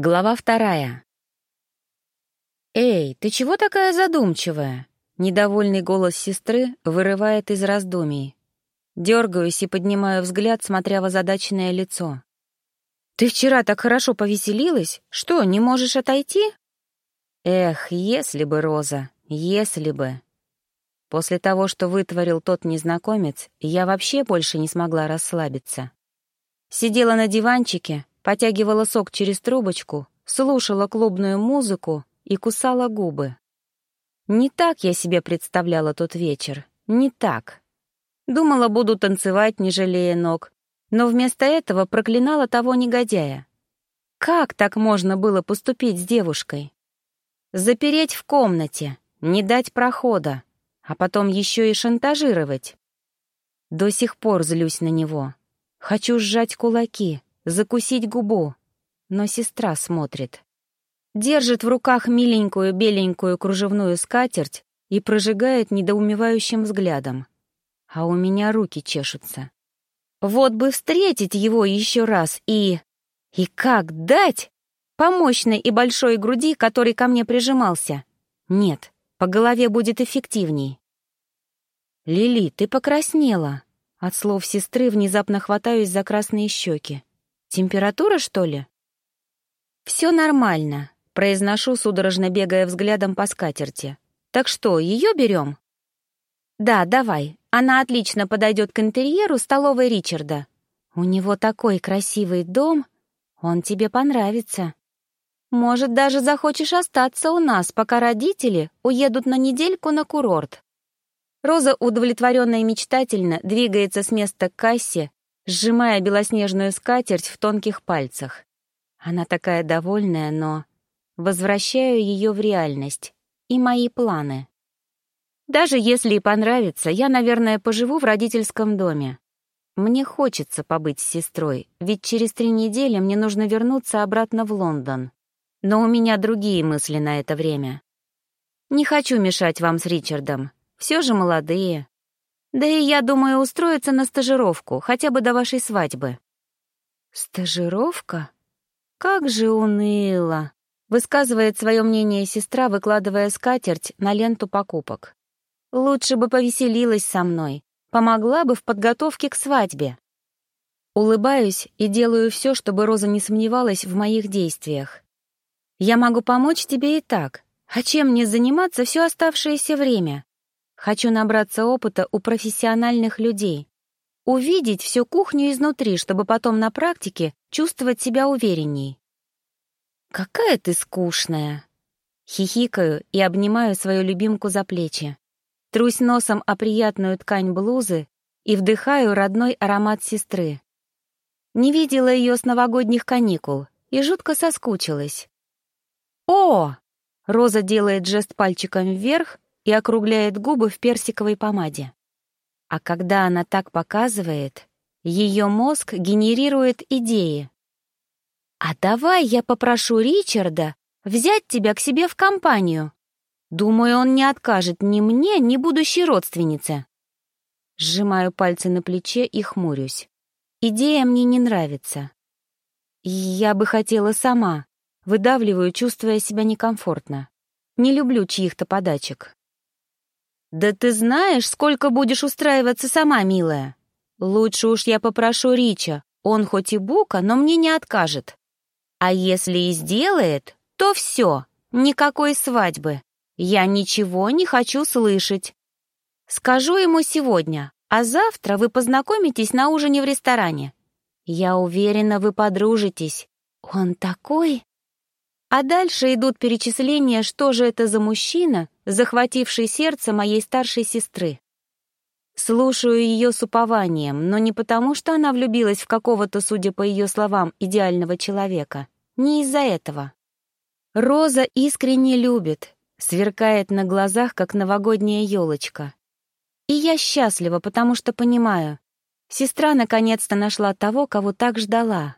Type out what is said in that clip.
Глава вторая. «Эй, ты чего такая задумчивая?» Недовольный голос сестры вырывает из раздумий. Дергаюсь и поднимаю взгляд, смотря в озадаченное лицо. «Ты вчера так хорошо повеселилась? Что, не можешь отойти?» «Эх, если бы, Роза, если бы!» После того, что вытворил тот незнакомец, я вообще больше не смогла расслабиться. Сидела на диванчике, потягивала сок через трубочку, слушала клубную музыку и кусала губы. Не так я себе представляла тот вечер, не так. Думала, буду танцевать, не жалея ног, но вместо этого проклинала того негодяя. Как так можно было поступить с девушкой? Запереть в комнате, не дать прохода, а потом еще и шантажировать. До сих пор злюсь на него. Хочу сжать кулаки, закусить губу, но сестра смотрит. Держит в руках миленькую беленькую кружевную скатерть и прожигает недоумевающим взглядом. А у меня руки чешутся. Вот бы встретить его еще раз и... И как дать? По мощной и большой груди, который ко мне прижимался. Нет, по голове будет эффективней. «Лили, ты покраснела». От слов сестры внезапно хватаюсь за красные щеки. Температура, что ли? Все нормально, произношу, судорожно бегая взглядом по скатерти. Так что, ее берем? Да, давай. Она отлично подойдет к интерьеру столовой Ричарда. У него такой красивый дом, он тебе понравится. Может, даже захочешь остаться у нас, пока родители уедут на недельку на курорт. Роза удовлетворенно и мечтательно двигается с места к кассе, сжимая белоснежную скатерть в тонких пальцах. Она такая довольная, но... Возвращаю ее в реальность и мои планы. Даже если и понравится, я, наверное, поживу в родительском доме. Мне хочется побыть с сестрой, ведь через три недели мне нужно вернуться обратно в Лондон. Но у меня другие мысли на это время. Не хочу мешать вам с Ричардом. Все же молодые. Да и я думаю устроиться на стажировку, хотя бы до вашей свадьбы». «Стажировка? Как же уныло!» — высказывает свое мнение сестра, выкладывая скатерть на ленту покупок. «Лучше бы повеселилась со мной, помогла бы в подготовке к свадьбе». Улыбаюсь и делаю все, чтобы Роза не сомневалась в моих действиях. «Я могу помочь тебе и так. А чем мне заниматься все оставшееся время? Хочу набраться опыта у профессиональных людей. Увидеть всю кухню изнутри, чтобы потом на практике чувствовать себя уверенней. «Какая ты скучная!» Хихикаю и обнимаю свою любимку за плечи. Трусь носом о приятную ткань блузы и вдыхаю родной аромат сестры. Не видела ее с новогодних каникул и жутко соскучилась. «О!» — Роза делает жест пальчиком вверх, и округляет губы в персиковой помаде. А когда она так показывает, ее мозг генерирует идеи. «А давай я попрошу Ричарда взять тебя к себе в компанию. Думаю, он не откажет ни мне, ни будущей родственнице». Сжимаю пальцы на плече и хмурюсь. Идея мне не нравится. Я бы хотела сама. Выдавливаю, чувствуя себя некомфортно. Не люблю чьих-то подачек. «Да ты знаешь, сколько будешь устраиваться сама, милая? Лучше уж я попрошу Рича, он хоть и бука, но мне не откажет. А если и сделает, то все, никакой свадьбы. Я ничего не хочу слышать. Скажу ему сегодня, а завтра вы познакомитесь на ужине в ресторане. Я уверена, вы подружитесь. Он такой...» А дальше идут перечисления, что же это за мужчина, захвативший сердце моей старшей сестры. Слушаю ее с упованием, но не потому, что она влюбилась в какого-то, судя по ее словам, идеального человека. Не из-за этого. Роза искренне любит, сверкает на глазах, как новогодняя елочка. И я счастлива, потому что понимаю, сестра наконец-то нашла того, кого так ждала.